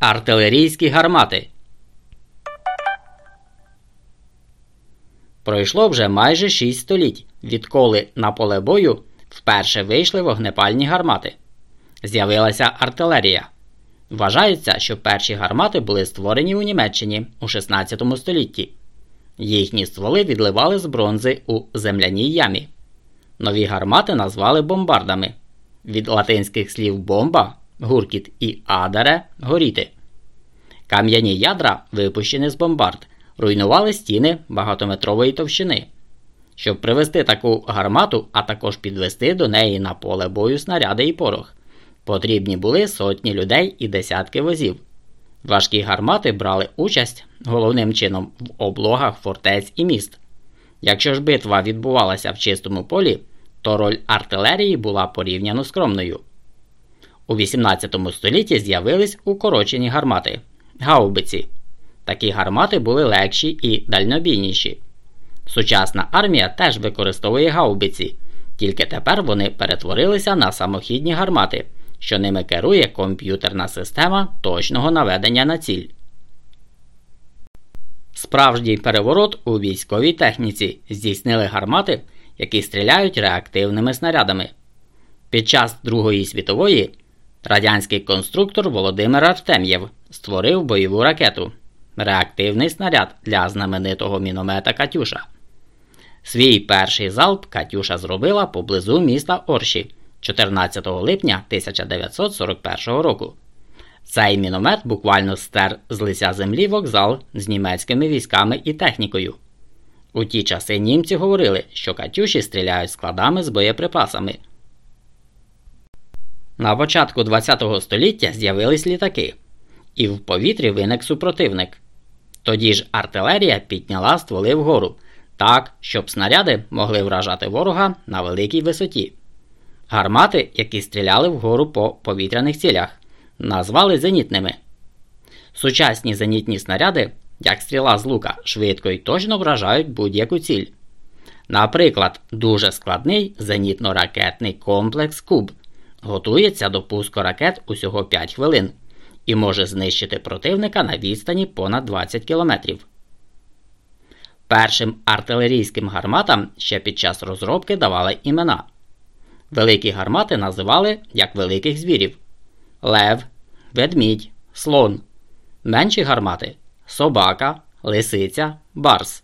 Артилерійські гармати. Пройшло вже майже 6 століть, відколи на поле бою вперше вийшли вогнепальні гармати. З'явилася артилерія. Вважається, що перші гармати були створені у Німеччині у 16 столітті. Їхні стволи відливали з бронзи у земляній ямі. Нові гармати назвали бомбардами від латинських слів бомба гуркіт і адаре горіти. Кам'яні ядра, випущені з бомбард, руйнували стіни багатометрової товщини. Щоб привести таку гармату, а також підвести до неї на поле бою снаряди і порох. Потрібні були сотні людей і десятки возів. Важкі гармати брали участь головним чином в облогах фортець і міст. Якщо ж битва відбувалася в чистому полі, то роль артилерії була порівняно скромною. У 18 столітті з'явились укорочені гармати гаубиці. Такі гармати були легші і дальнобійніші. Сучасна армія теж використовує гаубиці, тільки тепер вони перетворилися на самохідні гармати, що ними керує комп'ютерна система точного наведення на ціль. Справжній переворот у військовій техніці здійснили гармати, які стріляють реактивними снарядами. Під час Другої світової радянський конструктор Володимир Артем'єв створив бойову ракету реактивний снаряд для знаменитого міномета Катюша. Свій перший залп Катюша зробила поблизу міста Орші 14 липня 1941 року. Цей міномет буквально стер з лиця землі вокзал з німецькими військами і технікою. У ті часи німці говорили, що Катюші стріляють складами з боєприпасами. На початку ХХ століття з'явились літаки, і в повітрі виник супротивник. Тоді ж артилерія підняла стволи вгору, так, щоб снаряди могли вражати ворога на великій висоті. Гармати, які стріляли вгору по повітряних цілях, назвали зенітними. Сучасні зенітні снаряди, як стріла з лука, швидко і точно вражають будь-яку ціль. Наприклад, дуже складний зенітно-ракетний комплекс Куб готується до пуску ракет усього 5 хвилин і може знищити противника на відстані понад 20 км. Першим артилерійським гарматам ще під час розробки давали імена. Великі гармати називали як великих звірів: лев, ведмідь, слон, менші гармати собака, лисиця, барс.